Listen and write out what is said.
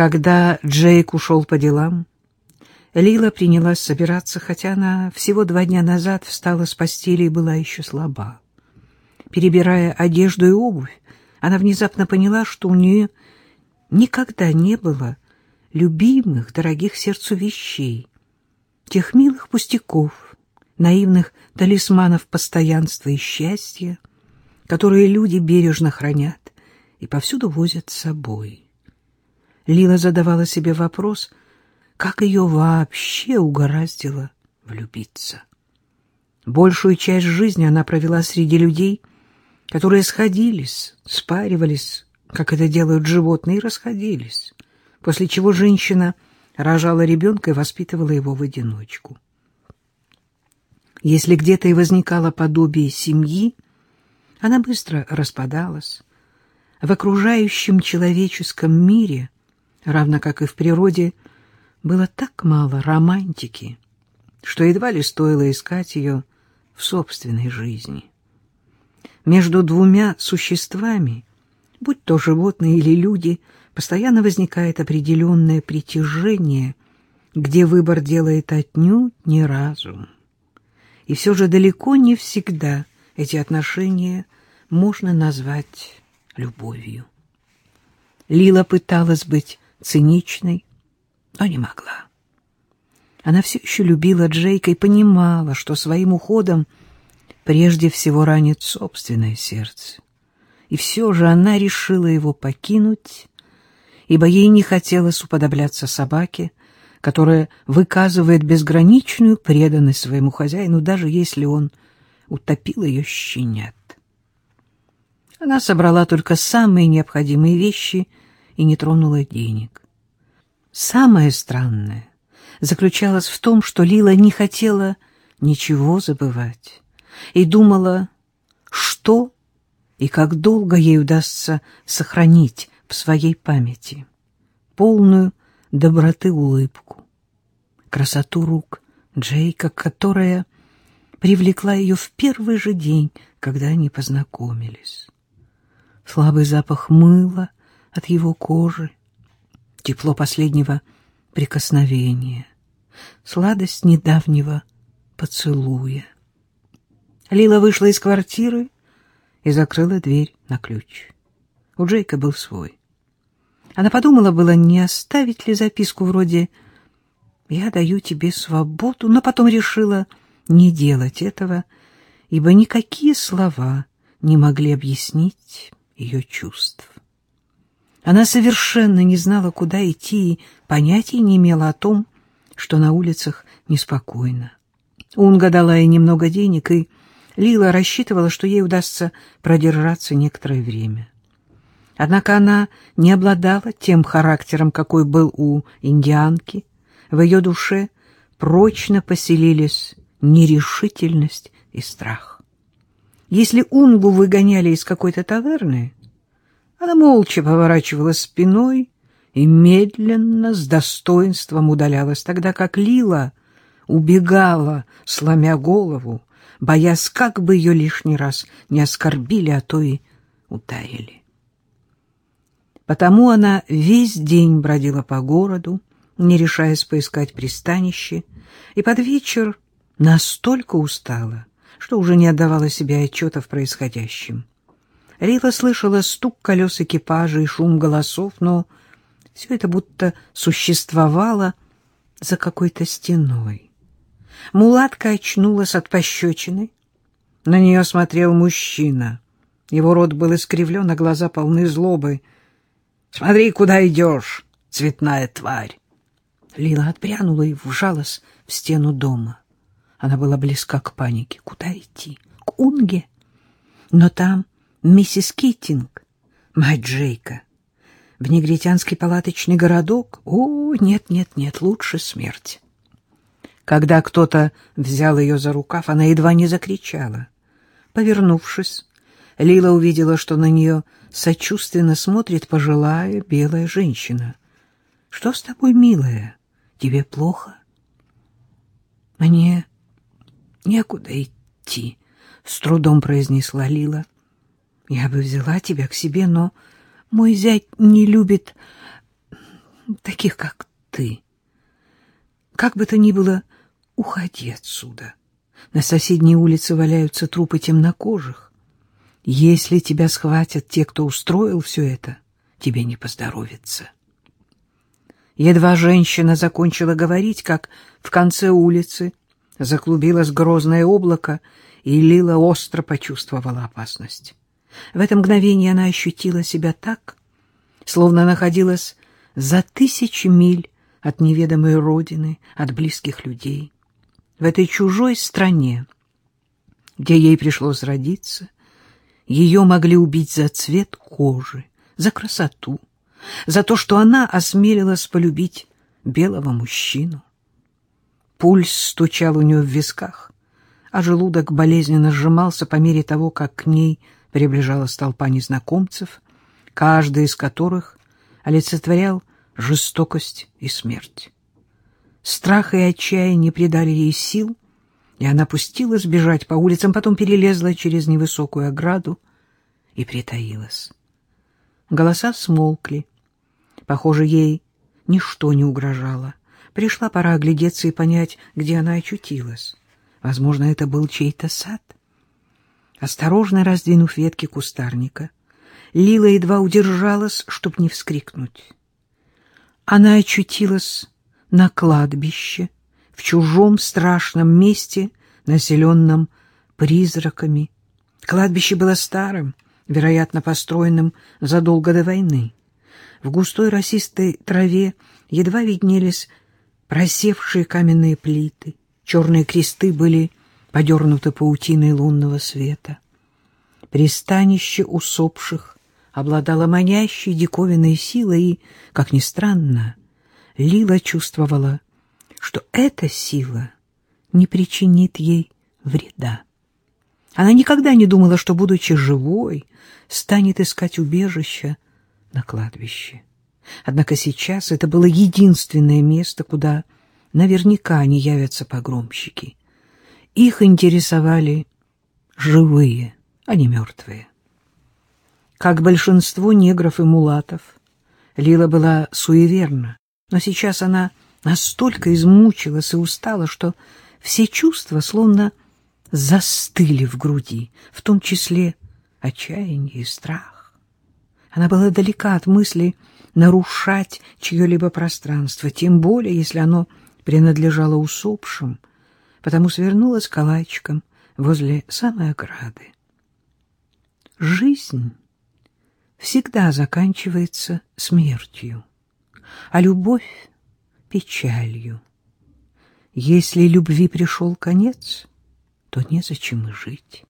Когда Джейк ушел по делам, Лила принялась собираться, хотя она всего два дня назад встала с постели и была еще слаба. Перебирая одежду и обувь, она внезапно поняла, что у нее никогда не было любимых, дорогих сердцу вещей, тех милых пустяков, наивных талисманов постоянства и счастья, которые люди бережно хранят и повсюду возят с собой. Лила задавала себе вопрос, как ее вообще угораздило влюбиться. Большую часть жизни она провела среди людей, которые сходились, спаривались, как это делают животные, и расходились, после чего женщина рожала ребенка и воспитывала его в одиночку. Если где-то и возникало подобие семьи, она быстро распадалась. В окружающем человеческом мире, равно как и в природе, было так мало романтики, что едва ли стоило искать ее в собственной жизни между двумя существами, будь то животные или люди, постоянно возникает определенное притяжение, где выбор делает отнюдь не разум. И все же далеко не всегда эти отношения можно назвать любовью. Лила пыталась быть циничной, но не могла. Она все еще любила Джейка и понимала, что своим уходом – прежде всего ранит собственное сердце. И все же она решила его покинуть, ибо ей не хотелось уподобляться собаке, которая выказывает безграничную преданность своему хозяину, даже если он утопил ее щенят. Она собрала только самые необходимые вещи и не тронула денег. Самое странное заключалось в том, что Лила не хотела ничего забывать и думала, что и как долго ей удастся сохранить в своей памяти полную доброты улыбку, красоту рук Джейка, которая привлекла ее в первый же день, когда они познакомились. Слабый запах мыла от его кожи, тепло последнего прикосновения, сладость недавнего поцелуя. Лила вышла из квартиры и закрыла дверь на ключ. У Джейка был свой. Она подумала было, не оставить ли записку вроде «Я даю тебе свободу», но потом решила не делать этого, ибо никакие слова не могли объяснить ее чувств. Она совершенно не знала, куда идти, и понятия не имела о том, что на улицах неспокойно. Унга дала ей немного денег, и Лила рассчитывала, что ей удастся продержаться некоторое время. Однако она не обладала тем характером, какой был у индианки. В ее душе прочно поселились нерешительность и страх. Если Унгу выгоняли из какой-то таверны, она молча поворачивала спиной и медленно, с достоинством удалялась, тогда как Лила убегала, сломя голову, боясь, как бы ее лишний раз не оскорбили, а то и ударили. Потому она весь день бродила по городу, не решаясь поискать пристанище, и под вечер настолько устала, что уже не отдавала себе отчета в происходящем. Рила слышала стук колес экипажа и шум голосов, но все это будто существовало за какой-то стеной. Мулатка очнулась от пощечины. На нее смотрел мужчина. Его рот был искривлен, а глаза полны злобы. — Смотри, куда идешь, цветная тварь! Лила отпрянула и вжалась в стену дома. Она была близка к панике. Куда идти? К Унге? Но там миссис Китинг, мать Джейка. В негритянский палаточный городок? О, нет, нет, нет, лучше смерть. Когда кто-то взял ее за рукав, она едва не закричала. Повернувшись, Лила увидела, что на нее сочувственно смотрит пожилая белая женщина. — Что с тобой, милая? Тебе плохо? — Мне некуда идти, — с трудом произнесла Лила. — Я бы взяла тебя к себе, но мой зять не любит таких, как ты. Как бы то ни было, уходи отсюда. На соседней улице валяются трупы темнокожих. Если тебя схватят те, кто устроил все это, тебе не поздоровится. Едва женщина закончила говорить, как в конце улицы заклубилось грозное облако, и Лила остро почувствовала опасность. В это мгновение она ощутила себя так, словно находилась за тысячи миль от неведомой родины, от близких людей. В этой чужой стране, где ей пришлось родиться, ее могли убить за цвет кожи, за красоту, за то, что она осмелилась полюбить белого мужчину. Пульс стучал у нее в висках, а желудок болезненно сжимался по мере того, как к ней приближалась толпа незнакомцев, каждый из которых олицетворял жестокость и смерть. Страх и отчаяние придали ей сил, и она пустилась бежать по улицам, потом перелезла через невысокую ограду и притаилась. Голоса смолкли. Похоже, ей ничто не угрожало. Пришла пора оглядеться и понять, где она очутилась. Возможно, это был чей-то сад. Осторожно раздвинув ветки кустарника, Лила едва удержалась, чтоб не вскрикнуть. Она очутилась на кладбище, в чужом страшном месте, населенном призраками. Кладбище было старым, вероятно, построенным задолго до войны. В густой росистой траве едва виднелись просевшие каменные плиты. Черные кресты были подернуты паутиной лунного света. Пристанище усопших обладало манящей диковинной силой и, как ни странно, Лила чувствовала, что эта сила не причинит ей вреда. Она никогда не думала, что, будучи живой, станет искать убежища на кладбище. Однако сейчас это было единственное место, куда наверняка не явятся погромщики. Их интересовали живые, а не мертвые. Как большинство негров и мулатов, Лила была суеверна, но сейчас она настолько измучилась и устала, что все чувства словно застыли в груди, в том числе отчаяние и страх. Она была далека от мысли нарушать чье-либо пространство, тем более, если оно принадлежало усопшим, потому свернулась калачиком возле самой ограды. Жизнь всегда заканчивается смертью, а любовь — печалью. Если любви пришел конец, то незачем и жить.